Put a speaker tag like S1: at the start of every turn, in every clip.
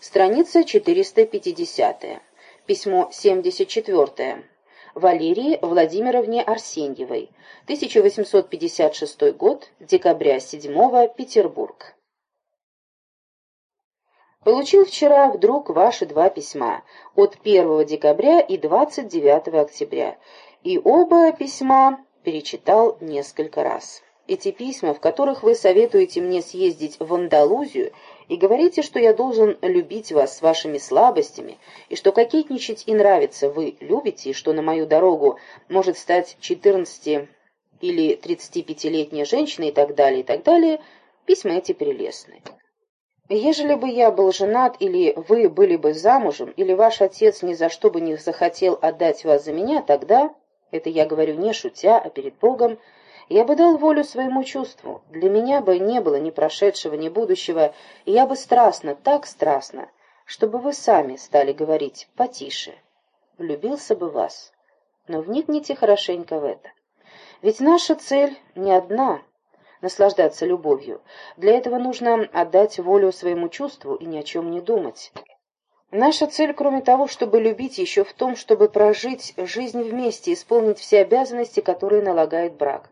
S1: Страница 450. Письмо 74. Валерии Владимировне Арсеньевой. 1856 год, декабря 7 Петербург. Получил вчера вдруг ваши два письма от 1 декабря и 29 октября, и оба письма перечитал несколько раз. Эти письма, в которых вы советуете мне съездить в Андалузию и говорите, что я должен любить вас с вашими слабостями, и что кокетничать и нравиться вы любите, и что на мою дорогу может стать 14 или 35-летняя женщина и так далее, и так далее, письма эти прелестны. Ежели бы я был женат, или вы были бы замужем, или ваш отец ни за что бы не захотел отдать вас за меня, тогда, это я говорю не шутя, а перед Богом, я бы дал волю своему чувству. Для меня бы не было ни прошедшего, ни будущего, и я бы страстно, так страстно, чтобы вы сами стали говорить потише. Влюбился бы вас. Но вникните хорошенько в это. Ведь наша цель не одна — наслаждаться любовью. Для этого нужно отдать волю своему чувству и ни о чем не думать. Наша цель, кроме того, чтобы любить, еще в том, чтобы прожить жизнь вместе, исполнить все обязанности, которые налагает брак.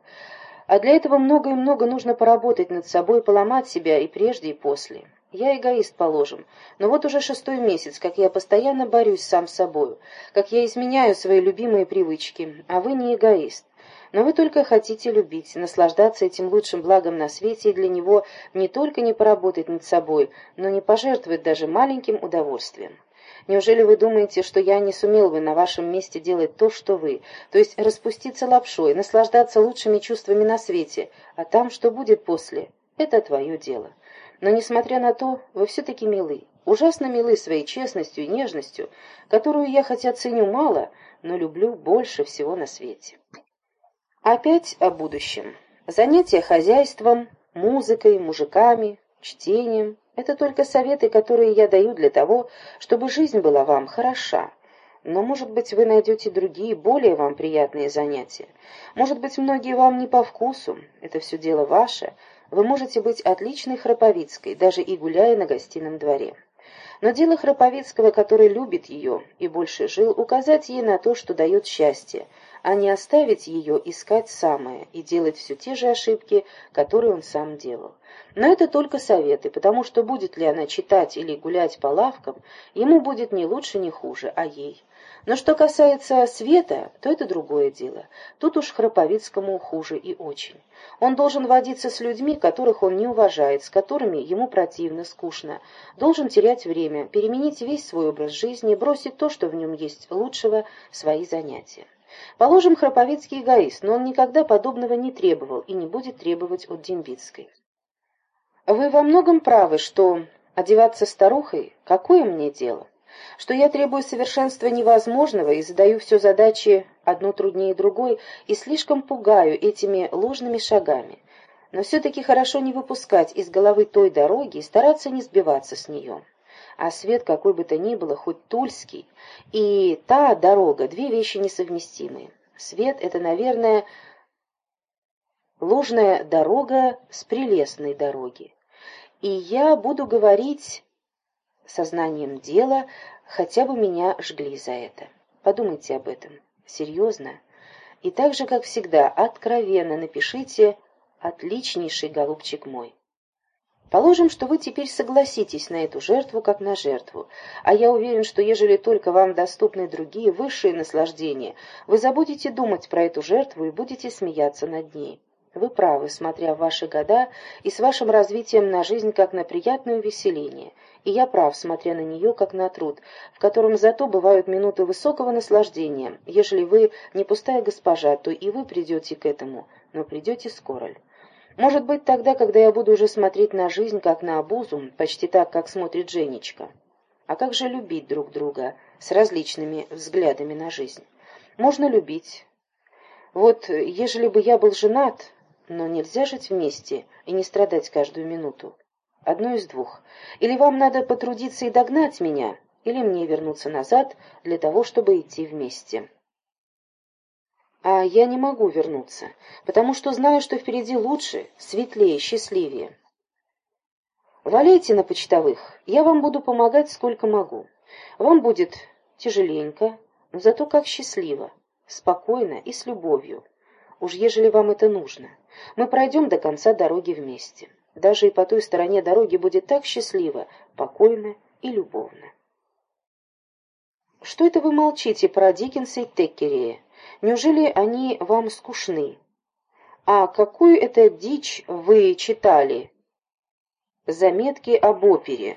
S1: А для этого много и много нужно поработать над собой, поломать себя и прежде, и после. Я эгоист, положим, но вот уже шестой месяц, как я постоянно борюсь сам с собою, как я изменяю свои любимые привычки, а вы не эгоист. Но вы только хотите любить, наслаждаться этим лучшим благом на свете, и для него не только не поработать над собой, но не пожертвовать даже маленьким удовольствием. Неужели вы думаете, что я не сумел бы на вашем месте делать то, что вы, то есть распуститься лапшой, наслаждаться лучшими чувствами на свете, а там что будет после? Это твое дело. Но, несмотря на то, вы все-таки милы, ужасно милы своей честностью и нежностью, которую я хотя ценю мало, но люблю больше всего на свете. Опять о будущем. Занятия хозяйством, музыкой, мужиками, чтением — это только советы, которые я даю для того, чтобы жизнь была вам хороша. Но, может быть, вы найдете другие, более вам приятные занятия. Может быть, многие вам не по вкусу. Это все дело ваше. Вы можете быть отличной храповицкой, даже и гуляя на гостином дворе. Но дело Храповицкого, который любит ее и больше жил, указать ей на то, что дает счастье, а не оставить ее искать самое и делать все те же ошибки, которые он сам делал. Но это только советы, потому что будет ли она читать или гулять по лавкам, ему будет ни лучше, ни хуже, а ей. Но что касается Света, то это другое дело. Тут уж Храповицкому хуже и очень. Он должен водиться с людьми, которых он не уважает, с которыми ему противно, скучно. Должен терять время, переменить весь свой образ жизни, бросить то, что в нем есть лучшего, свои занятия. Положим, Храповицкий эгоист, но он никогда подобного не требовал и не будет требовать от Дембицкой. Вы во многом правы, что одеваться старухой — какое мне дело? Что я требую совершенства невозможного и задаю все задачи одну труднее другой и слишком пугаю этими ложными шагами. Но все-таки хорошо не выпускать из головы той дороги и стараться не сбиваться с нее а свет какой бы то ни было, хоть тульский, и та дорога — две вещи несовместимые. Свет — это, наверное, ложная дорога с прелестной дороги. И я буду говорить сознанием дела, хотя бы меня жгли за это. Подумайте об этом. Серьезно. И так же, как всегда, откровенно напишите «Отличнейший голубчик мой». Положим, что вы теперь согласитесь на эту жертву как на жертву, а я уверен, что ежели только вам доступны другие высшие наслаждения, вы забудете думать про эту жертву и будете смеяться над ней. Вы правы, смотря в ваши года и с вашим развитием на жизнь как на приятное увеселение, и я прав, смотря на нее как на труд, в котором зато бывают минуты высокого наслаждения. Ежели вы не пустая госпожа, то и вы придете к этому, но придете скоро. Может быть, тогда, когда я буду уже смотреть на жизнь как на обузу, почти так, как смотрит Женечка. А как же любить друг друга с различными взглядами на жизнь? Можно любить. Вот, ежели бы я был женат, но нельзя жить вместе и не страдать каждую минуту. Одно из двух. Или вам надо потрудиться и догнать меня, или мне вернуться назад для того, чтобы идти вместе. А я не могу вернуться, потому что знаю, что впереди лучше, светлее, счастливее. Валяйте на почтовых, я вам буду помогать сколько могу. Вам будет тяжеленько, но зато как счастливо, спокойно и с любовью. Уж ежели вам это нужно, мы пройдем до конца дороги вместе. Даже и по той стороне дороги будет так счастливо, покойно и любовно. Что это вы молчите про Диккенса и Теккерея? Неужели они вам скучны? А какую это дичь вы читали? Заметки об опере.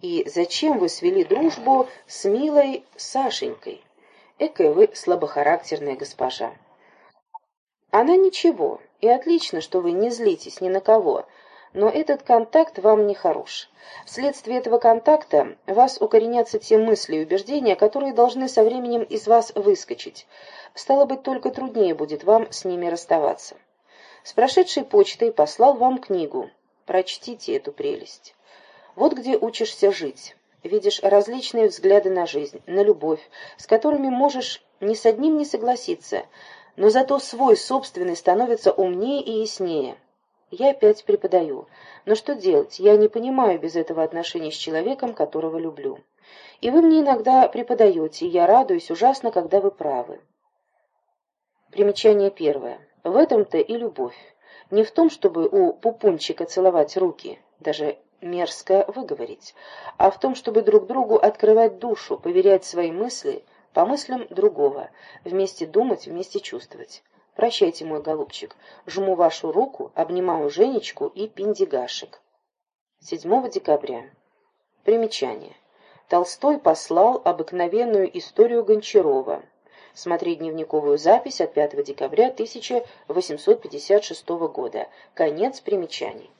S1: И зачем вы свели дружбу с милой Сашенькой? Экая вы слабохарактерная госпожа. Она ничего, и отлично, что вы не злитесь ни на кого, но этот контакт вам не хорош. Вследствие этого контакта вас укоренятся те мысли и убеждения, которые должны со временем из вас выскочить. Стало быть, только труднее будет вам с ними расставаться. С прошедшей почтой послал вам книгу. Прочтите эту прелесть. Вот где учишься жить. Видишь различные взгляды на жизнь, на любовь, с которыми можешь ни с одним не согласиться, но зато свой собственный становится умнее и яснее. Я опять преподаю. Но что делать? Я не понимаю без этого отношения с человеком, которого люблю. И вы мне иногда преподаете, и я радуюсь ужасно, когда вы правы. Примечание первое. В этом-то и любовь. Не в том, чтобы у пупунчика целовать руки, даже мерзко выговорить, а в том, чтобы друг другу открывать душу, поверять свои мысли по мыслям другого, вместе думать, вместе чувствовать. Прощайте, мой голубчик. Жму вашу руку, обнимаю Женечку и пиндигашек. 7 декабря. Примечание. Толстой послал обыкновенную историю Гончарова. Смотри дневниковую запись от 5 декабря 1856 года. Конец примечаний.